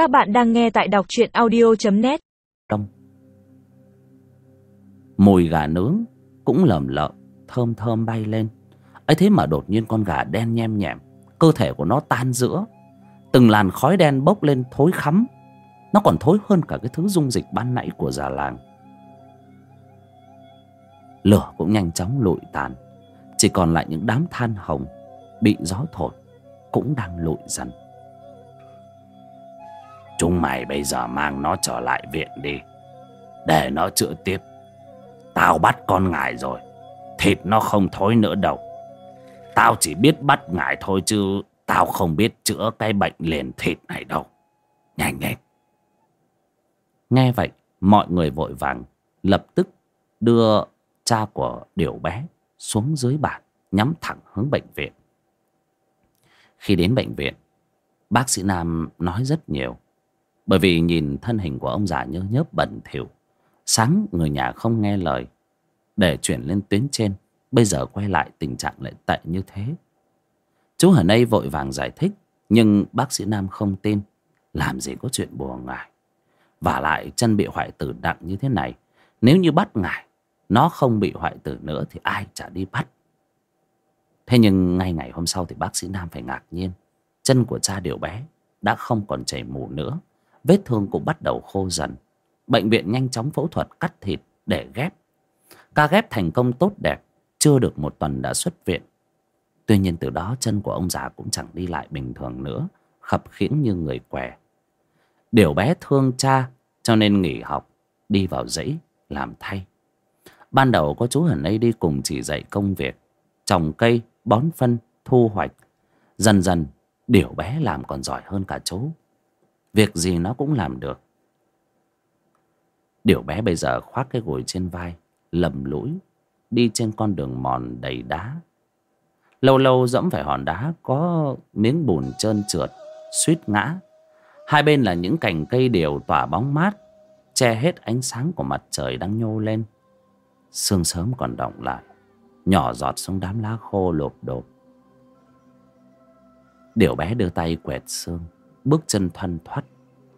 Các bạn đang nghe tại đọc truyện audio.net Đông Mùi gà nướng cũng lầm lợm, Thơm thơm bay lên. Ấy thế mà đột nhiên con gà đen nhem nhẹm, Cơ thể của nó tan giữa. Từng làn khói đen bốc lên thối khắm. Nó còn thối hơn cả cái thứ dung dịch ban nãy của già làng. Lửa cũng nhanh chóng lụi tàn. Chỉ còn lại những đám than hồng Bị gió thổi Cũng đang lụi dần. Chúng mày bây giờ mang nó trở lại viện đi. Để nó chữa tiếp. Tao bắt con ngài rồi. Thịt nó không thối nữa đâu. Tao chỉ biết bắt ngài thôi chứ Tao không biết chữa cái bệnh liền thịt này đâu. Nhanh nhanh. Nghe vậy, Mọi người vội vàng Lập tức đưa cha của điểu bé Xuống dưới bàn, Nhắm thẳng hướng bệnh viện. Khi đến bệnh viện, Bác sĩ Nam nói rất nhiều bởi vì nhìn thân hình của ông già nhớ nhớp bẩn thỉu, Sáng người nhà không nghe lời, Để chuyển lên tuyến trên, Bây giờ quay lại tình trạng lại tệ như thế. Chú ở đây vội vàng giải thích, Nhưng bác sĩ Nam không tin, Làm gì có chuyện bùa ngài Và lại chân bị hoại tử nặng như thế này, Nếu như bắt ngài Nó không bị hoại tử nữa Thì ai chả đi bắt. Thế nhưng ngay ngày hôm sau Thì bác sĩ Nam phải ngạc nhiên, Chân của cha điều bé Đã không còn chảy mù nữa vết thương cũng bắt đầu khô dần. Bệnh viện nhanh chóng phẫu thuật, cắt thịt để ghép. Ca ghép thành công tốt đẹp, chưa được một tuần đã xuất viện. Tuy nhiên từ đó, chân của ông già cũng chẳng đi lại bình thường nữa, khập khiễng như người què. Điều bé thương cha, cho nên nghỉ học, đi vào dãy, làm thay. Ban đầu có chú hẳn ấy đi cùng chỉ dạy công việc, trồng cây, bón phân, thu hoạch. Dần dần, điều bé làm còn giỏi hơn cả chú. Việc gì nó cũng làm được. Điều bé bây giờ khoác cái gối trên vai, Lầm lũi, Đi trên con đường mòn đầy đá. Lâu lâu dẫm phải hòn đá, Có miếng bùn trơn trượt, Suýt ngã. Hai bên là những cành cây đều tỏa bóng mát, Che hết ánh sáng của mặt trời đang nhô lên. Sương sớm còn động lại, Nhỏ giọt xuống đám lá khô lộp đột Điều bé đưa tay quẹt sương bước chân thoăn thoắt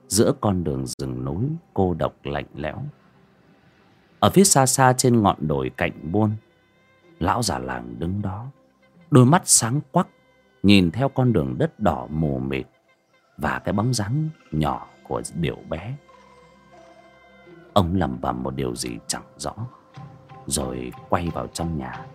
giữa con đường rừng núi cô độc lạnh lẽo. Ở phía xa xa trên ngọn đồi cạnh buôn, lão già làng đứng đó, đôi mắt sáng quắc, nhìn theo con đường đất đỏ mù mịt và cái bóng dáng nhỏ của điểu bé. Ông lẩm bẩm một điều gì chẳng rõ, rồi quay vào trong nhà.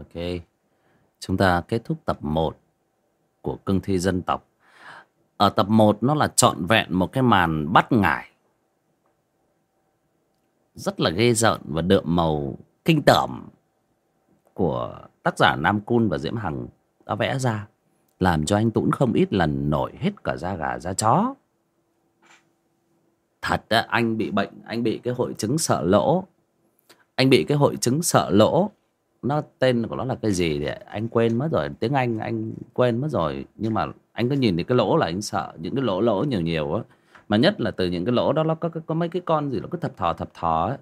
Ok, chúng ta kết thúc tập 1 của cương thi dân tộc. Ở tập 1 nó là trọn vẹn một cái màn bắt ngải. Rất là ghê rợn và đượm màu kinh tởm của tác giả Nam Cun và Diễm Hằng đã vẽ ra. Làm cho anh Tũng không ít lần nổi hết cả da gà da chó. Thật á, anh bị bệnh, anh bị cái hội chứng sợ lỗ. Anh bị cái hội chứng sợ lỗ nó tên của nó là cái gì thì anh quên mất rồi tiếng anh anh quên mất rồi. Nhưng mà anh cứ nhìn thấy cái lỗ là anh sợ những cái lỗ lỗ nhiều nhiều á. Mà nhất là từ những cái lỗ đó nó có, có, có mấy cái con gì nó cứ thập thò thập thò ấy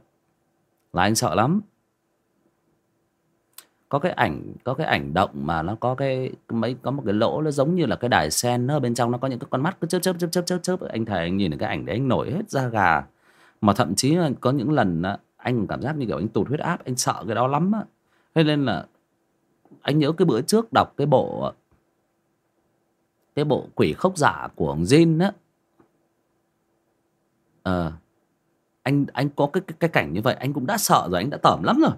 là anh sợ lắm. Có cái ảnh có cái ảnh động mà nó có cái mấy có một cái lỗ nó giống như là cái đài sen nó ở bên trong nó có những cái con mắt cứ chớp chớp chớp chớp chớp chớp. Anh thầy anh nhìn cái ảnh đấy anh nổi hết da gà. Mà thậm chí là có những lần anh cảm giác như kiểu anh tụt huyết áp anh sợ cái đó lắm á thế nên là anh nhớ cái bữa trước đọc cái bộ cái bộ quỷ khốc giả của ông Jin á. Ờ anh anh có cái, cái cái cảnh như vậy anh cũng đã sợ rồi anh đã tởm lắm rồi.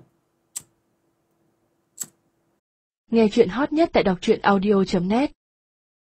Nghe chuyện hot nhất tại đọc truyện audio.net